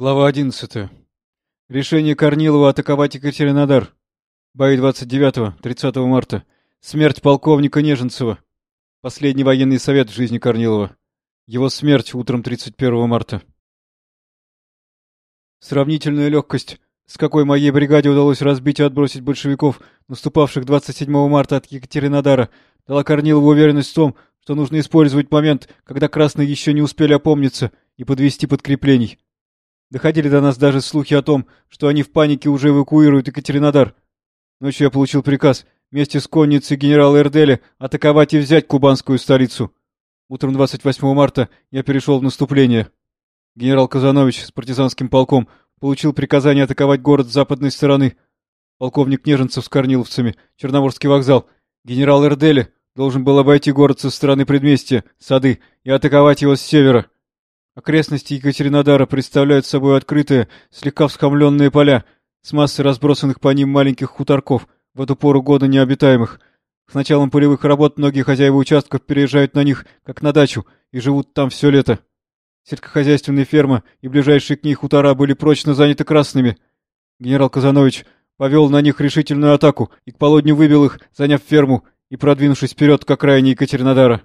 Глава 11. Решение Корнилова атаковать Екатеринодар. Бои 29-30 марта. Смерть полковника Неженцева. Последний военный совет в жизни Корнилова. Его смерть утром 31 марта. Сравнительная легкость, с какой моей бригаде удалось разбить и отбросить большевиков, наступавших 27 марта от Екатеринодара, дала Корнилову уверенность в том, что нужно использовать момент, когда красные еще не успели опомниться и подвести подкреплений. Доходили до нас даже слухи о том, что они в панике уже эвакуируют Екатеринодар. Ночью я получил приказ вместе с конницей генерала Эрделя атаковать и взять кубанскую столицу. Утром 28 марта я перешел в наступление. Генерал Казанович с партизанским полком получил приказание атаковать город с западной стороны. Полковник Неженцев с корниловцами, Черноморский вокзал. Генерал Эрделя должен был обойти город со стороны предместья, сады, и атаковать его с севера. Окрестности Екатеринодара представляют собой открытые, слегка всхомленные поля, с массой разбросанных по ним маленьких хуторков, в эту пору года необитаемых. С началом полевых работ многие хозяева участков переезжают на них, как на дачу, и живут там все лето. Сельскохозяйственные фермы и ближайшие к ней хутора были прочно заняты красными. Генерал Казанович повел на них решительную атаку и к полудню выбил их, заняв ферму и продвинувшись вперед к окраине Екатеринодара.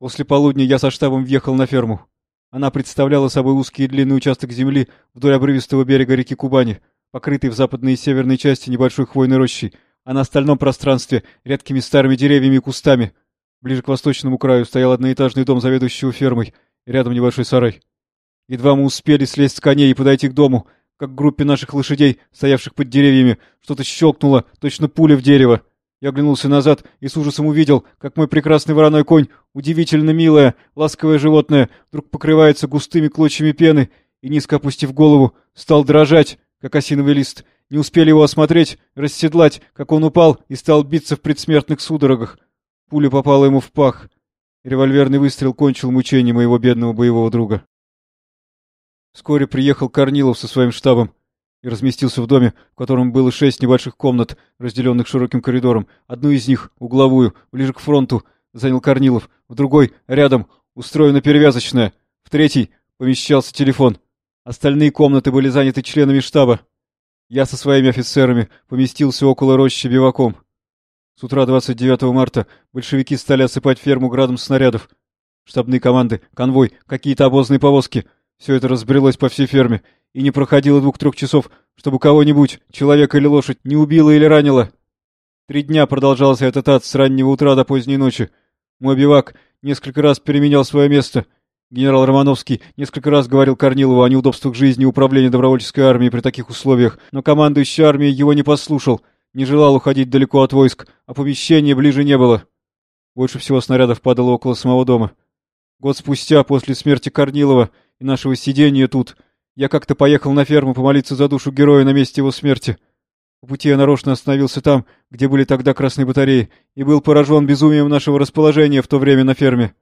После полудня я со штабом въехал на ферму. Она представляла собой узкий и длинный участок земли вдоль обрывистого берега реки Кубани, покрытый в западной и северной части небольшой хвойной рощей, а на остальном пространстве редкими старыми деревьями и кустами. Ближе к восточному краю стоял одноэтажный дом заведующего фермой, и рядом небольшой сарай. Едва мы успели слезть с коней и подойти к дому, как группе наших лошадей, стоявших под деревьями, что-то щелкнуло, точно пуля в дерево. Я оглянулся назад и с ужасом увидел, как мой прекрасный вороной конь, удивительно милое, ласковое животное, вдруг покрывается густыми клочьями пены и, низко опустив голову, стал дрожать, как осиновый лист. Не успели его осмотреть, расседлать, как он упал и стал биться в предсмертных судорогах. Пуля попала ему в пах. Револьверный выстрел кончил мучение моего бедного боевого друга. Вскоре приехал Корнилов со своим штабом и разместился в доме, в котором было шесть небольших комнат, разделенных широким коридором. Одну из них, угловую, ближе к фронту, занял Корнилов, в другой, рядом, устроена перевязочная, в третьей помещался телефон. Остальные комнаты были заняты членами штаба. Я со своими офицерами поместился около рощи биваком. С утра 29 марта большевики стали осыпать ферму градом снарядов. Штабные команды, конвой, какие-то обозные повозки — все это разбрелось по всей ферме, и не проходило двух-трех часов, чтобы кого-нибудь, человека или лошадь, не убило или ранило. Три дня продолжался этот ад с раннего утра до поздней ночи. Мой бивак несколько раз переменял свое место. Генерал Романовский несколько раз говорил Корнилову о неудобствах жизни и управления добровольческой армией при таких условиях, но командующий армией его не послушал, не желал уходить далеко от войск, а помещения ближе не было. Больше всего снарядов падало около самого дома. Год спустя, после смерти Корнилова и нашего сидения тут, я как-то поехал на ферму помолиться за душу героя на месте его смерти. По пути я нарочно остановился там, где были тогда красные батареи, и был поражен безумием нашего расположения в то время на ферме.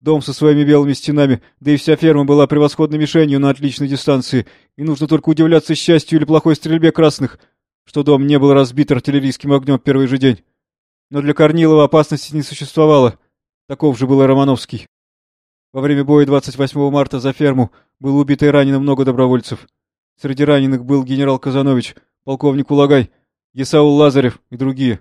Дом со своими белыми стенами, да и вся ферма была превосходной мишенью на отличной дистанции, и нужно только удивляться счастью или плохой стрельбе красных, что дом не был разбит артиллерийским огнем в первый же день. Но для Корнилова опасности не существовало. Таков же был и Романовский. Во время боя 28 марта за ферму было убито и ранено много добровольцев. Среди раненых был генерал Казанович, полковник Улагай, Есаул Лазарев и другие.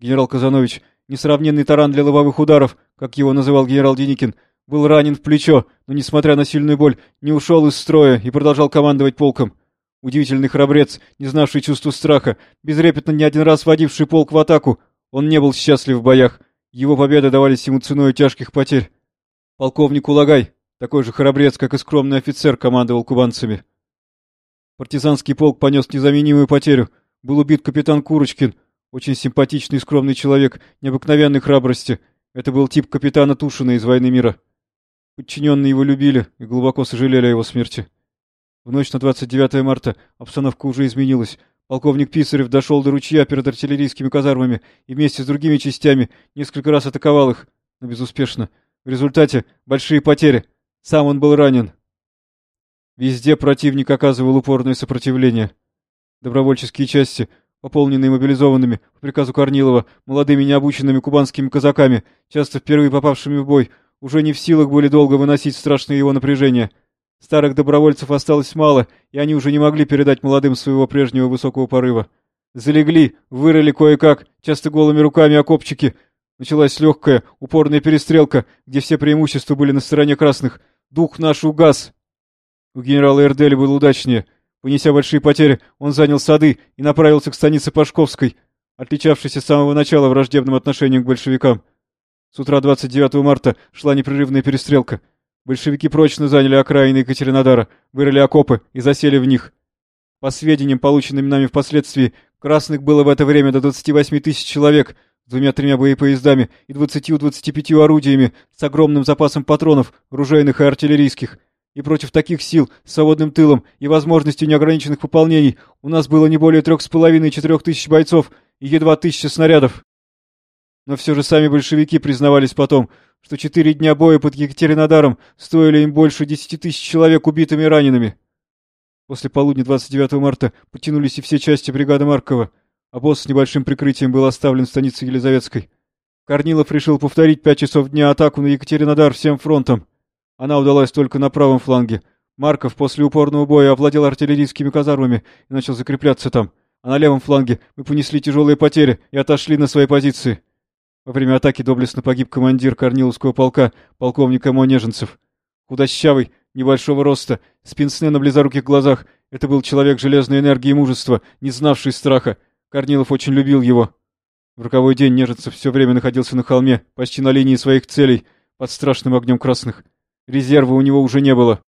Генерал Казанович, несравненный таран для лобовых ударов, как его называл генерал Деникин, был ранен в плечо, но, несмотря на сильную боль, не ушел из строя и продолжал командовать полком. Удивительный храбрец, не знавший чувства страха, безрепетно не один раз водивший полк в атаку, он не был счастлив в боях. Его победы давались ему ценой тяжких потерь. Полковник Улагай, такой же храбрец, как и скромный офицер, командовал кубанцами. Партизанский полк понес незаменимую потерю. Был убит капитан Курочкин, очень симпатичный и скромный человек, необыкновенной храбрости. Это был тип капитана Тушина из «Войны мира». Подчиненные его любили и глубоко сожалели о его смерти. В ночь на 29 марта обстановка уже изменилась. Полковник Писарев дошел до ручья перед артиллерийскими казармами и вместе с другими частями несколько раз атаковал их, но безуспешно. В результате большие потери. Сам он был ранен. Везде противник оказывал упорное сопротивление. Добровольческие части, пополненные мобилизованными по приказу Корнилова, молодыми необученными кубанскими казаками, часто впервые попавшими в бой, уже не в силах были долго выносить страшное его напряжение. Старых добровольцев осталось мало, и они уже не могли передать молодым своего прежнего высокого порыва. Залегли, вырыли кое-как, часто голыми руками окопчики. Началась легкая, упорная перестрелка, где все преимущества были на стороне красных. Дух наш угас. У генерала Эрдели было удачнее. Понеся большие потери, он занял сады и направился к станице Пашковской, отличавшейся с самого начала враждебным отношением к большевикам. С утра 29 марта шла непрерывная перестрелка. Большевики прочно заняли окраины Екатеринодара, вырыли окопы и засели в них. По сведениям, полученным нами впоследствии, красных было в это время до 28 тысяч человек двумя-тремя боепоездами и 20-25 орудиями с огромным запасом патронов, ружейных и артиллерийских. И против таких сил, с свободным тылом и возможностью неограниченных пополнений у нас было не более трех с половиной четырех тысяч бойцов и едва тысяча снарядов. Но все же сами большевики признавались потом, что четыре дня боя под Екатеринодаром стоили им больше десяти тысяч человек убитыми и ранеными. После полудня 29 марта потянулись и все части бригады Маркова, а с небольшим прикрытием был оставлен в станице Елизаветской. Корнилов решил повторить пять часов дня атаку на Екатеринодар всем фронтом. Она удалась только на правом фланге. Марков после упорного боя овладел артиллерийскими казармами и начал закрепляться там. А на левом фланге мы понесли тяжелые потери и отошли на свои позиции. Во время атаки доблестно погиб командир Корниловского полка, полковник Эмо Неженцев. Худощавый, небольшого роста, с пенсне на близоруких глазах. Это был человек железной энергии и мужества, не знавший страха. Корнилов очень любил его. В роковой день Неженцев все время находился на холме, почти на линии своих целей, под страшным огнем красных. Резерва у него уже не было.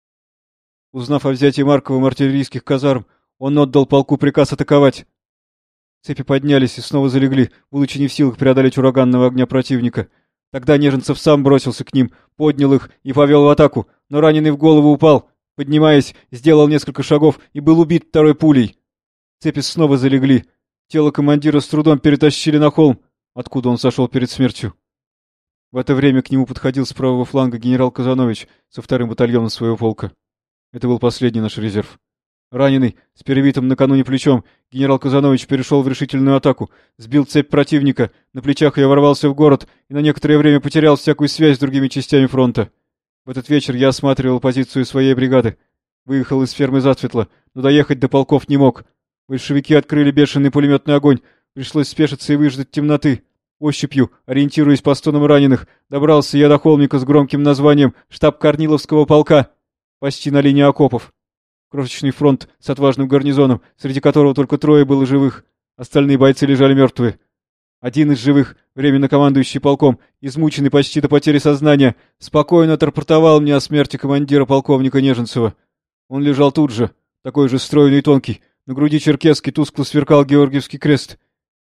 Узнав о взятии Марковым артиллерийских казарм, он отдал полку приказ атаковать. Цепи поднялись и снова залегли, будучи не в силах преодолеть ураганного огня противника. Тогда Неженцев сам бросился к ним, поднял их и повел в атаку, но раненый в голову упал. Поднимаясь, сделал несколько шагов и был убит второй пулей. Цепи снова залегли. Тело командира с трудом перетащили на холм, откуда он сошел перед смертью. В это время к нему подходил с правого фланга генерал Казанович со вторым батальоном своего полка. Это был последний наш резерв. Раненый, с перебитым накануне плечом, генерал Казанович перешел в решительную атаку, сбил цепь противника, на плечах я ворвался в город и на некоторое время потерял всякую связь с другими частями фронта. В этот вечер я осматривал позицию своей бригады. Выехал из фермы затветло, но доехать до полков не мог. Большевики открыли бешеный пулеметный огонь, пришлось спешиться и выждать темноты. Ощупью, ориентируясь по стонам раненых, добрался я до холмика с громким названием «Штаб Корниловского полка», почти на линии окопов. Крошечный фронт с отважным гарнизоном, среди которого только трое было живых. Остальные бойцы лежали мертвые. Один из живых, временно командующий полком, измученный почти до потери сознания, спокойно отрапортовал мне о смерти командира полковника Неженцева. Он лежал тут же, такой же стройный и тонкий. На груди черкесский тускло сверкал Георгиевский крест.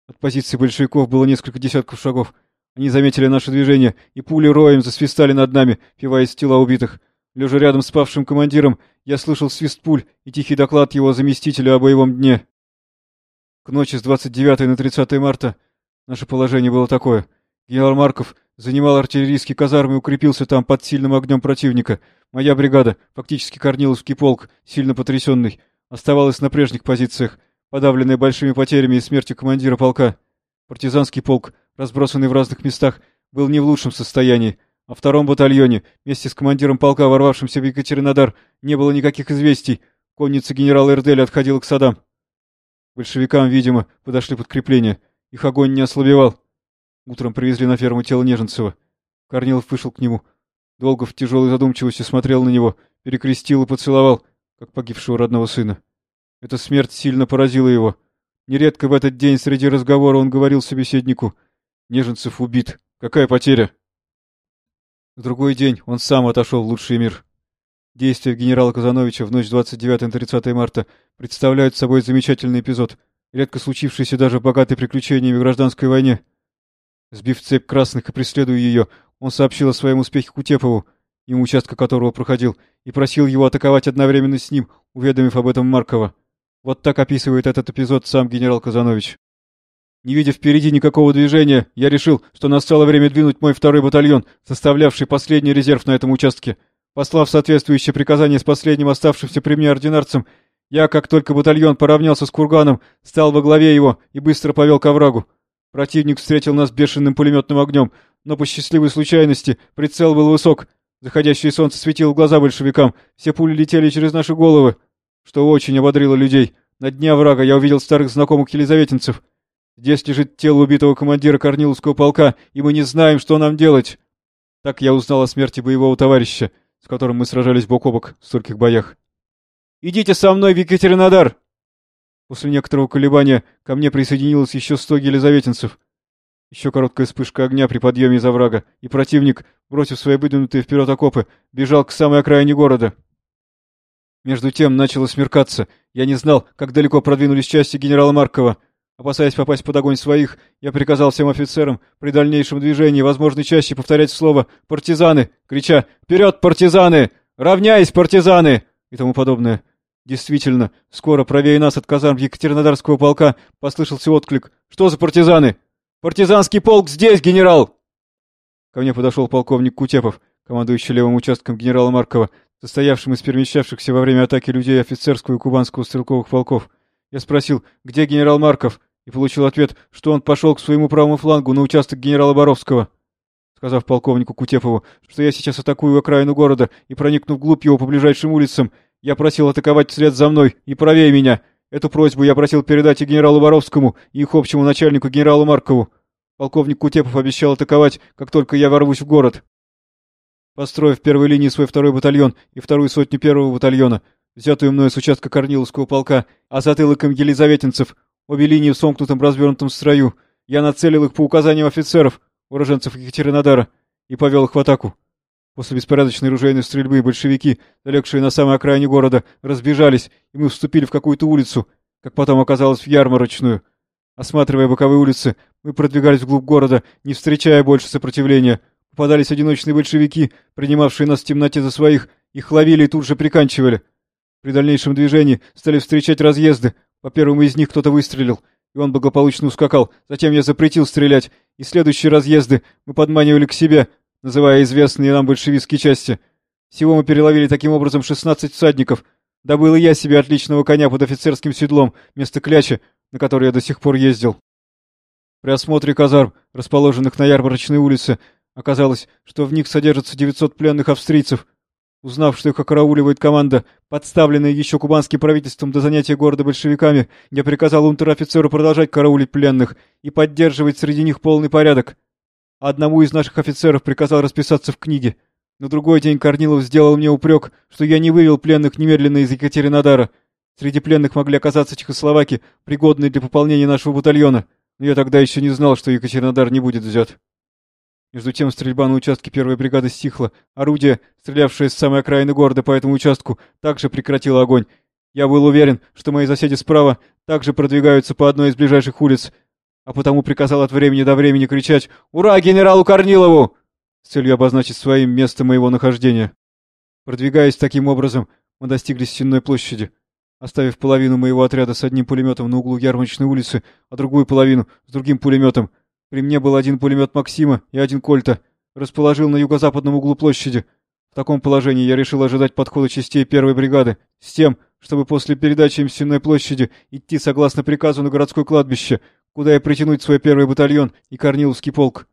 От позиции большевиков было несколько десятков шагов. Они заметили наше движение, и пули роем засвистали над нами, пиваясь тела убитых. Лежа рядом с павшим командиром, я слышал свист пуль и тихий доклад его заместителя о боевом дне. К ночи с 29 на 30 марта наше положение было такое. Генерал Марков занимал артиллерийский казарм и укрепился там под сильным огнем противника. Моя бригада, фактически Корниловский полк, сильно потрясенный, оставалась на прежних позициях, подавленная большими потерями и смертью командира полка. Партизанский полк, разбросанный в разных местах, был не в лучшем состоянии. О втором батальоне, вместе с командиром полка, ворвавшимся в Екатеринодар, не было никаких известий. Конница генерала Эрделя отходила к садам. Большевикам, видимо, подошли подкрепления. Их огонь не ослабевал. Утром привезли на ферму тело Неженцева. Корнилов вышел к нему. Долго в тяжелой задумчивости смотрел на него, перекрестил и поцеловал, как погибшего родного сына. Эта смерть сильно поразила его. Нередко в этот день среди разговора он говорил собеседнику. «Неженцев убит. Какая потеря?» В другой день он сам отошел в лучший мир. Действия генерала Казановича в ночь 29-30 марта представляют собой замечательный эпизод, редко случившийся даже богатой приключениями в гражданской войне. Сбив цепь красных и преследуя ее, он сообщил о своем успехе Кутепову, ему участка которого проходил, и просил его атаковать одновременно с ним, уведомив об этом Маркова. Вот так описывает этот эпизод сам генерал Казанович. Не видя впереди никакого движения, я решил, что настало время двинуть мой второй батальон, составлявший последний резерв на этом участке. Послав соответствующее приказание с последним оставшимся при мне ординарцем, я, как только батальон поравнялся с курганом, стал во главе его и быстро повел к оврагу. Противник встретил нас бешеным пулеметным огнем, но по счастливой случайности прицел был высок. Заходящее солнце светило глаза большевикам, все пули летели через наши головы, что очень ободрило людей. На дне врага я увидел старых знакомых елизаветинцев. Здесь лежит тело убитого командира Корниловского полка, и мы не знаем, что нам делать. Так я узнал о смерти боевого товарища, с которым мы сражались бок о бок в стольких боях. «Идите со мной в Екатеринодар!» После некоторого колебания ко мне присоединилось еще сто елизаветинцев. Еще короткая вспышка огня при подъеме из оврага, и противник, бросив свои выдвинутые вперед окопы, бежал к самой окраине города. Между тем начало смеркаться. Я не знал, как далеко продвинулись части генерала Маркова. Опасаясь попасть под огонь своих, я приказал всем офицерам при дальнейшем движении возможной части повторять слово «партизаны», крича «Вперед, партизаны! Равняйсь, партизаны!» и тому подобное. Действительно, скоро правее нас от казарм Екатеринодарского полка послышался отклик «Что за партизаны?» «Партизанский полк здесь, генерал!» Ко мне подошел полковник Кутепов, командующий левым участком генерала Маркова, состоявшим из перемещавшихся во время атаки людей офицерского и кубанского стрелковых полков. Я спросил, где генерал Марков, и получил ответ, что он пошел к своему правому флангу на участок генерала Боровского. Сказав полковнику Кутепову, что я сейчас атакую окраину города и проникну вглубь его по ближайшим улицам, я просил атаковать вслед за мной и правее меня. Эту просьбу я просил передать и генералу Боровскому, и их общему начальнику генералу Маркову. Полковник Кутепов обещал атаковать, как только я ворвусь в город. Построив в первой линии свой второй батальон и вторую сотню первого батальона, взятую мною с участка Корниловского полка, а затылоком елизаветинцев, обе линии в сомкнутом развернутом строю, я нацелил их по указаниям офицеров, уроженцев Екатеринодара, и повел их в атаку. После беспорядочной ружейной стрельбы большевики, залегшие на самой окраине города, разбежались, и мы вступили в какую-то улицу, как потом оказалось, в ярмарочную. Осматривая боковые улицы, мы продвигались вглубь города, не встречая больше сопротивления. Попадались одиночные большевики, принимавшие нас в темноте за своих, их ловили и тут же приканчивали. При дальнейшем движении стали встречать разъезды. По первому из них кто-то выстрелил, и он благополучно ускакал. Затем я запретил стрелять, и следующие разъезды мы подманивали к себе, называя известные нам большевистские части. Всего мы переловили таким образом 16 всадников. Добыл и я себе отличного коня под офицерским седлом, вместо кляча, на который я до сих пор ездил. При осмотре казарм, расположенных на ярмарочной улице, оказалось, что в них содержится 900 пленных австрийцев. Узнав, что их окарауливает команда, подставленная еще кубанским правительством до занятия города большевиками, я приказал унтер-офицеру продолжать караулить пленных и поддерживать среди них полный порядок. Одному из наших офицеров приказал расписаться в книге. На другой день Корнилов сделал мне упрек, что я не вывел пленных немедленно из Екатеринодара. Среди пленных могли оказаться чехословаки, пригодные для пополнения нашего батальона, но я тогда еще не знал, что Екатеринодар не будет взят. Между тем стрельба на участке первой бригады стихла. Орудие, стрелявшее с самой окраины города по этому участку, также прекратило огонь. Я был уверен, что мои соседи справа также продвигаются по одной из ближайших улиц, а потому приказал от времени до времени кричать «Ура генералу Корнилову!» с целью обозначить своим место моего нахождения. Продвигаясь таким образом, мы достигли Стенной площади. Оставив половину моего отряда с одним пулеметом на углу Ярмарочной улицы, а другую половину с другим пулеметом, при мне был один пулемет Максима и один Кольта, расположил на юго-западном углу площади. В таком положении я решил ожидать подхода частей первой бригады, с тем, чтобы после передачи им Стенной площади идти согласно приказу на городское кладбище, куда я притянуть свой первый батальон и Корниловский полк.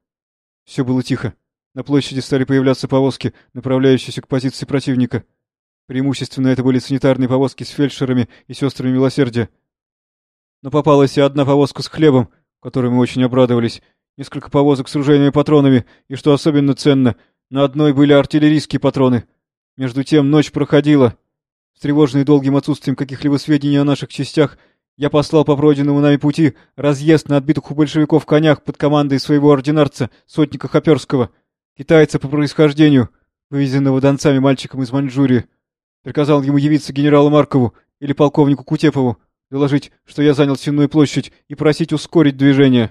Все было тихо. На площади стали появляться повозки, направляющиеся к позиции противника. Преимущественно это были санитарные повозки с фельдшерами и сестрами милосердия. Но попалась и одна повозка с хлебом, которой мы очень обрадовались, несколько повозок с ружейными патронами, и, что особенно ценно, на одной были артиллерийские патроны. Между тем ночь проходила. Встревоженный долгим отсутствием каких-либо сведений о наших частях, я послал по пройденному нами пути разъезд на отбитых у большевиков конях под командой своего ординарца, сотника Хоперского, китайца по происхождению, вывезенного донцами мальчиком из Маньчжурии. Приказал ему явиться генералу Маркову или полковнику Кутепову, доложить, что я занял Сенную площадь, и просить ускорить движение.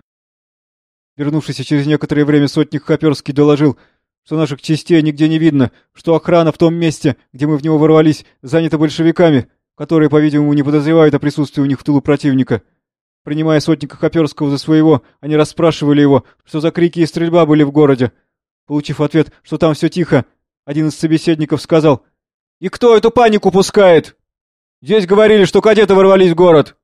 Вернувшийся через некоторое время сотник Хоперский доложил, что наших частей нигде не видно, что охрана в том месте, где мы в него ворвались, занята большевиками, которые, по-видимому, не подозревают о присутствии у них в тылу противника. Принимая сотника Хоперского за своего, они расспрашивали его, что за крики и стрельба были в городе. Получив ответ, что там все тихо, один из собеседников сказал, «И кто эту панику пускает? Здесь говорили, что кадеты ворвались в город!»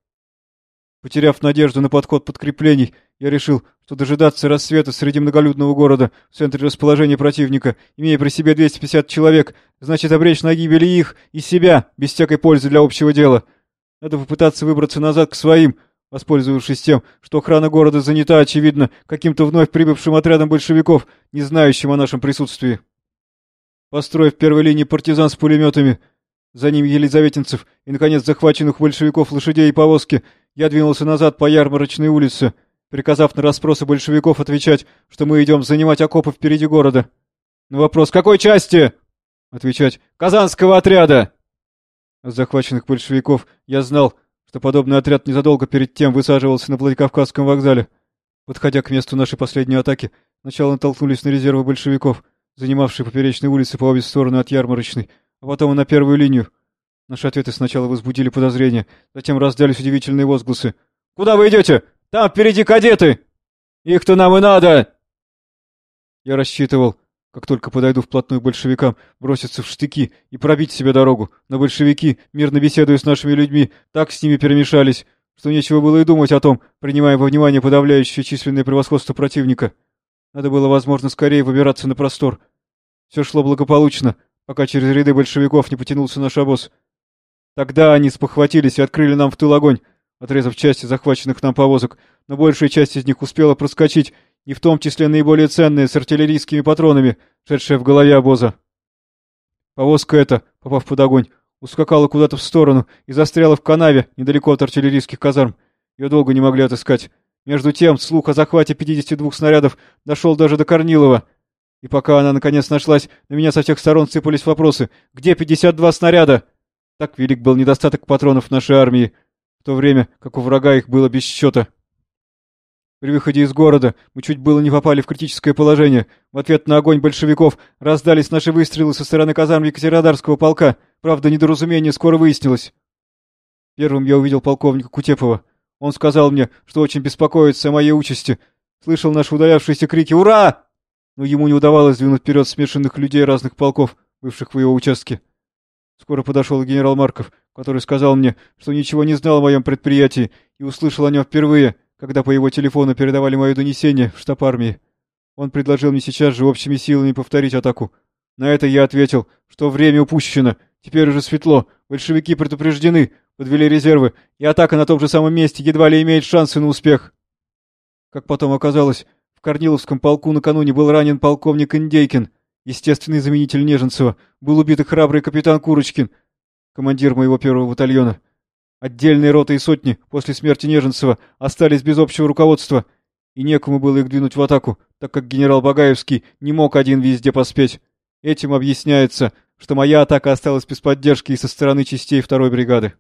Потеряв надежду на подход подкреплений, я решил, что дожидаться рассвета среди многолюдного города в центре расположения противника, имея при себе 250 человек, значит обречь на гибель их и себя, без всякой пользы для общего дела. Надо попытаться выбраться назад к своим, воспользовавшись тем, что охрана города занята, очевидно, каким-то вновь прибывшим отрядом большевиков, не знающим о нашем присутствии. Построив первой линии партизан с пулеметами, за ним елизаветинцев и, наконец, захваченных большевиков лошадей и повозки, я двинулся назад по ярмарочной улице, приказав на расспросы большевиков отвечать, что мы идем занимать окопы впереди города. На вопрос «Какой части?» отвечать «Казанского отряда!» От захваченных большевиков я знал, что подобный отряд незадолго перед тем высаживался на Владикавказском вокзале. Подходя к месту нашей последней атаки, сначала натолкнулись на резервы большевиков, занимавшие поперечные улицы по обе стороны от ярмарочной, а потом и на первую линию. Наши ответы сначала возбудили подозрения, затем раздались удивительные возгласы. «Куда вы идете? Там впереди кадеты! Их-то нам и надо!» Я рассчитывал, как только подойду вплотную к большевикам, броситься в штыки и пробить себе дорогу. Но большевики, мирно беседуя с нашими людьми, так с ними перемешались, что нечего было и думать о том, принимая во внимание подавляющее численное превосходство противника. Надо было, возможно, скорее выбираться на простор. Все шло благополучно, пока через ряды большевиков не потянулся наш обоз. Тогда они спохватились и открыли нам в тыл огонь, отрезав части захваченных нам повозок, но большая часть из них успела проскочить и в том числе наиболее ценные с артиллерийскими патронами, шедшие в голове обоза. Повозка эта, попав под огонь, ускакала куда-то в сторону и застряла в канаве недалеко от артиллерийских казарм. Ее долго не могли отыскать. Между тем, слух о захвате 52 снарядов дошел даже до Корнилова. И пока она наконец нашлась, на меня со всех сторон сыпались вопросы. «Где 52 снаряда?» Так велик был недостаток патронов нашей армии, в то время как у врага их было без счета. При выходе из города мы чуть было не попали в критическое положение. В ответ на огонь большевиков раздались наши выстрелы со стороны казарм Екатеринодарского полка. Правда, недоразумение скоро выяснилось. Первым я увидел полковника Кутепова. Он сказал мне, что очень беспокоится о моей участи. Слышал наши удалявшиеся крики «Ура!», но ему не удавалось двинуть вперед смешанных людей разных полков, бывших в его участке. Скоро подошел генерал Марков, который сказал мне, что ничего не знал о моем предприятии и услышал о нем впервые — когда по его телефону передавали мое донесение в штаб армии. Он предложил мне сейчас же общими силами повторить атаку. На это я ответил, что время упущено, теперь уже светло, большевики предупреждены, подвели резервы, и атака на том же самом месте едва ли имеет шансы на успех. Как потом оказалось, в Корниловском полку накануне был ранен полковник Индейкин, естественный заменитель Неженцева, был убит и храбрый капитан Курочкин, командир моего первого батальона. Отдельные роты и сотни после смерти Неженцева остались без общего руководства, и некому было их двинуть в атаку, так как генерал Багаевский не мог один везде поспеть. Этим объясняется, что моя атака осталась без поддержки и со стороны частей второй бригады.